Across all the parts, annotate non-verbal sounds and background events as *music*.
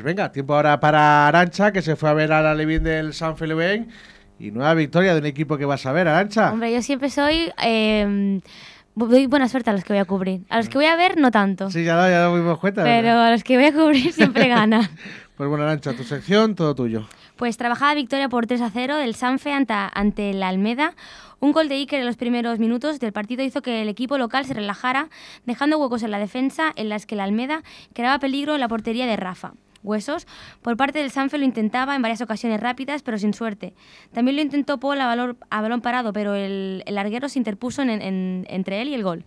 Pues venga, tiempo ahora para Arancha, que se fue a ver a la Levin del San Felipe y nueva victoria de un equipo que vas a ver, Arancha. Hombre, yo siempre soy... Eh, doy buena suerte a los que voy a cubrir. A los que voy a ver, no tanto. Sí, ya lo, ya lo dimos cuenta. Pero a los que voy a cubrir siempre *laughs* gana. pues bueno, Arancha, tu sección, todo tuyo. Pues trabajada victoria por 3 a 0 del Sanfe ante, ante la Almeda. Un gol de Iker en los primeros minutos del partido hizo que el equipo local se relajara, dejando huecos en la defensa en las que la Almeda creaba peligro en la portería de Rafa. Huesos. Por parte del Sanfe lo intentaba en varias ocasiones rápidas, pero sin suerte. También lo intentó Paul a, valor, balón parado, pero el, el larguero se interpuso en, en, entre él y el gol.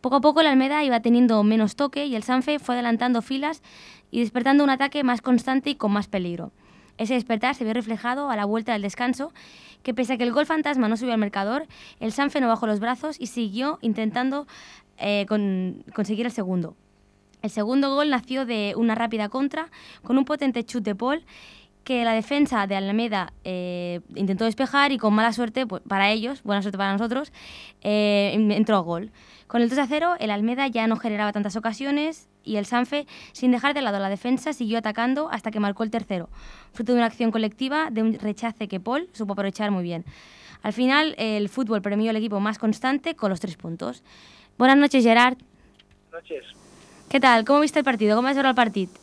Poco a poco la Almeda iba teniendo menos toque y el Sanfe fue adelantando filas y despertando un ataque más constante y con más peligro. Ese despertar se vio reflejado a la vuelta del descanso, que pese a que el gol fantasma no subió al marcador, el Sanfe no bajó los brazos y siguió intentando eh, con, conseguir el segundo. El segundo gol nació de una rápida contra con un potente chute de Paul que la defensa de Alameda eh, intentó despejar y con mala suerte pues, para ellos, buena suerte para nosotros, eh, entró a gol. Con el 2 a 0, el Almeda ya no generaba tantas ocasiones y el Sanfe, sin dejar de lado la defensa, siguió atacando hasta que marcó el tercero, fruto de una acción colectiva, de un rechace que Paul supo aprovechar muy bien. Al final, el fútbol premió al equipo más constante con los tres puntos. Buenas noches, Gerard. Noches. Què tal? Com vist el partit? Com vas veure el partit?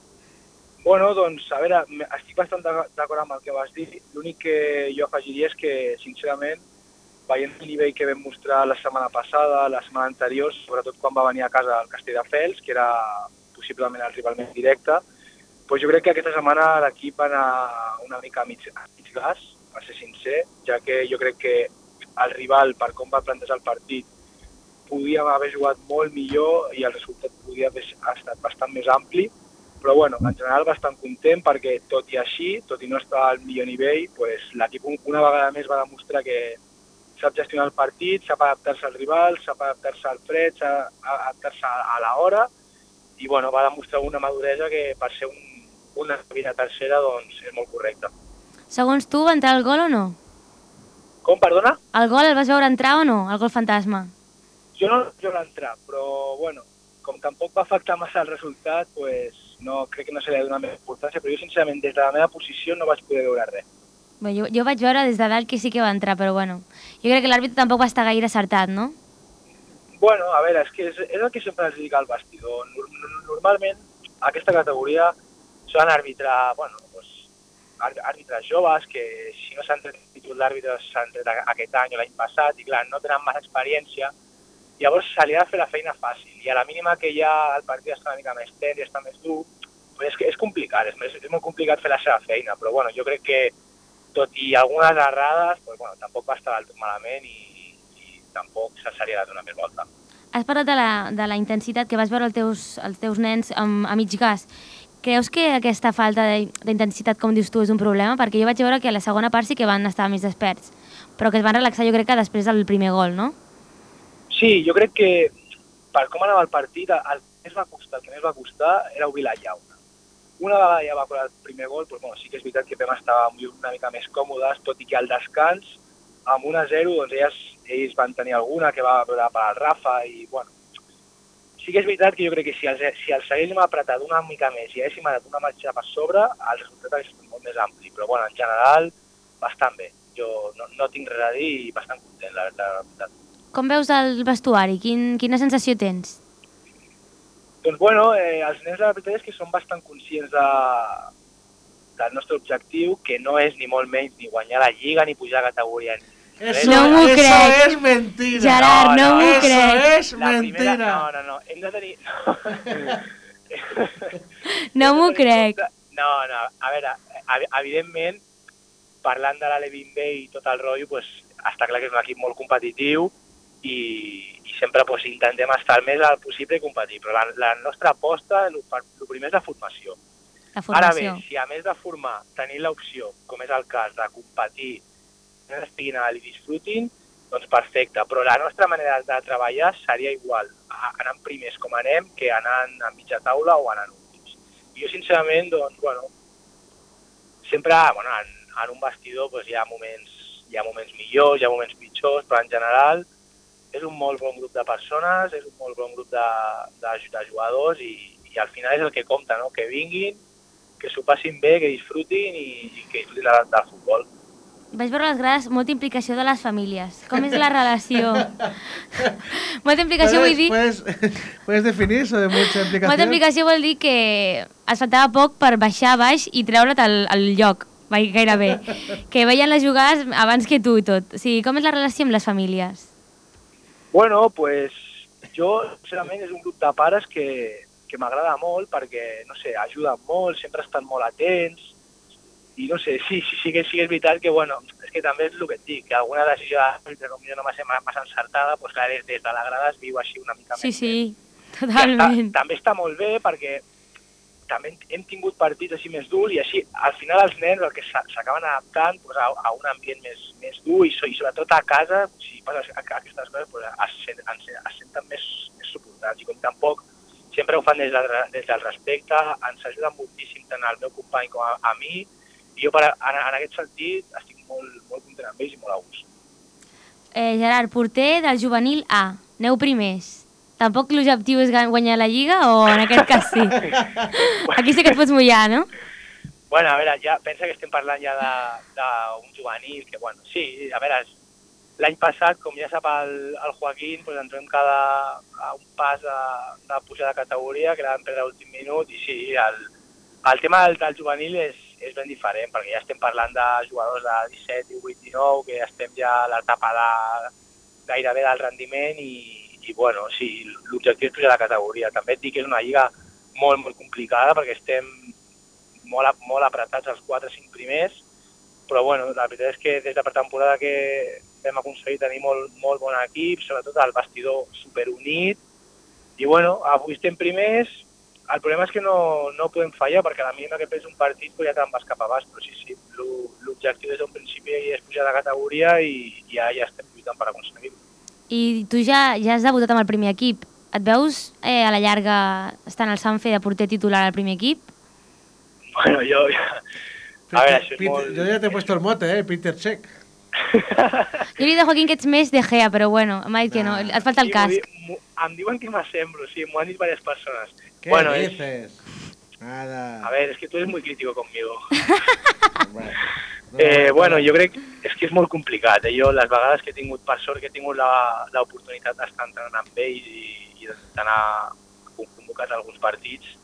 Bueno, doncs, a veure, estic bastant d'acord amb el que vas dir. L'únic que jo afegiria és que, sincerament, veient el nivell que vam mostrar la setmana passada, la setmana anterior, sobretot quan va venir a casa el Castelldefels, que era possiblement el rival més directe, doncs jo crec que aquesta setmana l'equip va anar una mica a mig, a mig gas, per ser sincer, ja que jo crec que el rival, per com va plantejar el partit, podia haver jugat molt millor i el resultat podia haver estat bastant més ampli, però bueno, en general bastant content perquè tot i així, tot i no estar al millor nivell, pues, l'equip una vegada més va demostrar que sap gestionar el partit, sap adaptar-se al rival, sap adaptar-se al fred, sap adaptar-se a l'hora i bueno, va demostrar una maduresa que per ser un, una vida tercera doncs és molt correcta. Segons tu, va entrar el gol o no? Com, perdona? El gol el vas veure entrar o no, el gol fantasma? Jo no el vaig entrar, però bueno, com tampoc va afectar massa el resultat, pues, no, crec que no se li ha donat més importància, però jo sincerament des de la meva posició no vaig poder veure res. Bé, jo, jo vaig veure des de dalt que sí que va entrar, però bueno, jo crec que l'àrbitre tampoc va estar gaire acertat, no? Bueno, a veure, és que és, és el que sempre es dic al vestidor. Normalment, aquesta categoria solen arbitrar, bueno, doncs, àrbitres joves que si no s'han tret títol d'àrbitre s'han tret aquest any o l'any passat i clar, no tenen massa experiència, llavors se li ha de fer la feina fàcil i a la mínima que ja el partit està una mica més tens i està més dur, pues és, que és complicat, és, és molt complicat fer la seva feina, però bueno, jo crec que tot i algunes errades, pues, bueno, tampoc va estar del tot malament i, i tampoc se seria de donar més volta. Has parlat de la, de la intensitat que vas veure els teus, els teus nens amb, a mig gas. Creus que aquesta falta d'intensitat, com dius tu, és un problema? Perquè jo vaig veure que a la segona part sí que van estar més desperts, però que es van relaxar jo crec que després del primer gol, no? Sí, jo crec que per com anava el partit, el, que més va costar, el que més va costar era obrir la llauna una vegada ja va colar el primer gol, doncs, bueno, sí que és veritat que vam estar una mica més còmodes, tot i que al descans, amb 1-0, doncs ells, ells van tenir alguna que va veure per al Rafa i, bueno, sí que és veritat que jo crec que si els, si els haguéssim apretat una mica més i haguéssim anat una marxa per sobre, el resultat hauria estat molt més ampli. Però, bueno, en general, bastant bé. Jo no, no tinc res a dir i bastant content, la veritat. Com veus el vestuari? Quin, quina sensació tens? Doncs bueno, eh, els nens la veritat és que són bastant conscients de, del nostre objectiu, que no és ni molt menys ni guanyar la Lliga ni pujar a categoria. Eso, no m'ho crec. Eso es mentira. Gerard, no, no, no m'ho crec. Eso es la mentira. Primera, no, no, no. Hem de tenir... *laughs* No m'ho crec. No, no, a veure, evidentment, parlant de l'Alevin Bay i tot el rotllo, pues, està clar que és un equip molt competitiu i, i sempre pues, intentem estar el més al possible i competir, però la, la nostra aposta, el, el primer és la formació. La formació. Ara bé, si a més de formar tenir l'opció, com és el cas, de competir, estiguin a i disfrutin, doncs perfecte, però la nostra manera de treballar seria igual, anant primers com anem, que anant a mitja taula o anant últims. I jo, sincerament, doncs, bueno, sempre, bueno, en, en un vestidor doncs, hi, ha moments, hi ha moments millors, hi ha moments pitjors, però en general és un molt bon grup de persones, és un molt bon grup de, de, de jugadors i, i al final és el que compta, no? que vinguin, que s'ho passin bé, que disfrutin i, i que disfrutin del, del futbol. Vaig veure les grades molta implicació de les famílies. Com és la relació? *laughs* molta implicació vull dir... ¿Puedes, ¿Puedes definir eso de mucha implicación? Molta implicació vol dir que es faltava poc per baixar baix i treure't al, al lloc, gairebé. *laughs* Que veien les jugades abans que tu i tot. O sigui, com és la relació amb les famílies? Bueno, pues jo, sincerament, és un grup de pares que, que m'agrada molt perquè, no sé, ajuden molt, sempre estan molt atents, i no sé, *laughs* sí, sí, sí que sí que és veritat que, bueno, és que també és el que et dic, que alguna decisió, entre potser no ser massa encertada, doncs clar, des, des de la grada es viu així una mica Sí, més. sí, I totalment. Està, també està molt bé perquè també hem tingut partits així més durs i així al final els nens el que s'a- s'acaben adaptant pues, a, a un ambient més, més dur i, i sobretot a casa, si a aquestes coses, pues, es, sent, es, es senten més, més suportats i com tampoc sempre ho fan des del, des del respecte, ens ajuden moltíssim tant al meu company com a, a mi i jo per, en, en aquest sentit estic molt, molt content amb ells i molt a gust. Eh, Gerard, porter del juvenil A. Neu primers. Tampoc l'objectiu és guanyar la Lliga o en aquest cas sí? *laughs* Aquí sí que et pots mullar, no? Bueno, a veure, ja pensa que estem parlant ja d'un juvenil, que bueno, sí, a veure, l'any passat, com ja sap el, el Joaquín, doncs vam quedar a un pas de, de pujar de categoria, que vam perdre l'últim minut, i sí, el, el tema del, del juvenil és, és ben diferent, perquè ja estem parlant de jugadors de 17, 18, 19, que ja estem ja a l'etapa de, gairebé del rendiment i, i bueno, sí, l'objectiu és pujar de categoria. També et dic que és una lliga molt, molt complicada perquè estem molt, molt apretats els 4 o 5 primers, però bueno, la veritat és que des de pretemporada que vam aconseguir tenir molt, molt bon equip, sobretot el vestidor superunit, i bueno, avui estem primers, el problema és que no, no podem fallar, perquè a la mínima que perds un partit pues ja te'n vas cap a baix, però sí, sí, l'o- l'objectiu des d'un principi és pujar de categoria i ja, ja estem lluitant per aconseguir-ho. I tu ja, ja has debutat amb el primer equip. Et veus eh, a la llarga estant al Sanfe de porter titular al primer equip? Bueno, jo... A veure, això és Peter- molt... Yo ya te he puesto el mote, ¿eh? Peter Check. *laughs* Jo li he dit a Joaquín que ets més de Gea, però bueno, m'ha dit que no, et falta el Sí, casc. di- Em diuen que m'assemblo, sí, m'ho han dit diverses persones. ¿Qué bueno, es- dices? Nada. a ver, es que tú eres muy crítico conmigo. *laughs* Bueno, Eh, no, bueno, no. jo crec és que és molt complicat. Eh? Jo, les vegades que he tingut, per sort, que he tingut l'oportunitat d'estar entrenant amb ells i, i d'anar convocat a alguns partits,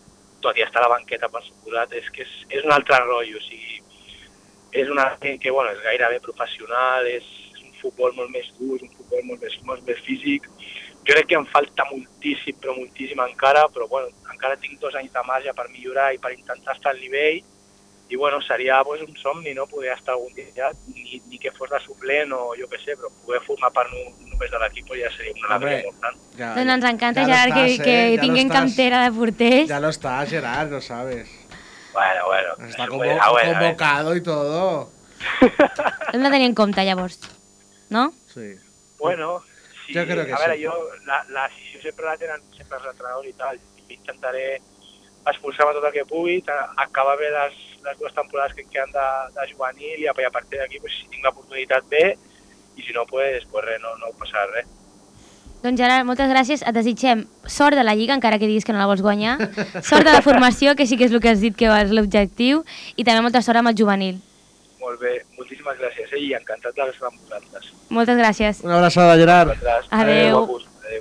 tot i estar a la banqueta, per suposat, és que és, és un altre rotllo. O sigui, és una que, que bueno, és gairebé professional, és, és un futbol molt més dur, és un futbol molt més, molt més físic. Jo crec que em falta moltíssim, però moltíssim encara, però bueno, encara tinc dos anys de marge per millorar i per intentar estar al nivell i bueno, seria pues, un somni, no?, poder estar algun dia allà, ni, ni que fos de suplent o jo què sé, però poder formar part no, només de l'equip ja seria una alegria molt gran. Ya, Doncs ens encanta, lo Gerard, que, estàs, que eh? Ya lo tinguem estàs. cantera de porters. Ya lo estás, Gerard, lo sabes. Bueno, bueno. Está això convo- ah, bueno, eh. convocado y todo. Hem de tenir en compte, llavors. No? Sí. Bueno, sí, Jo crec que a veure, sí. jo la, la decisió sempre la tenen sempre els entrenadors i tal. Intentaré esforçar-me tot el que pugui, acabar bé les, les dues temporades que queden de, de juvenil i a, i a partir d'aquí, pues, si tinc l'oportunitat bé, i si no, pues, pues res, no, no passarà res. Doncs Gerard, moltes gràcies. Et desitgem sort de la Lliga, encara que diguis que no la vols guanyar. Sort de la formació, que sí que és el que has dit que és l'objectiu. I també molta sort amb el juvenil. Molt bé, moltíssimes gràcies, eh? i encantat d'estar amb vosaltres. Moltes gràcies. Una abraçada, Gerard. Adeu. guapos.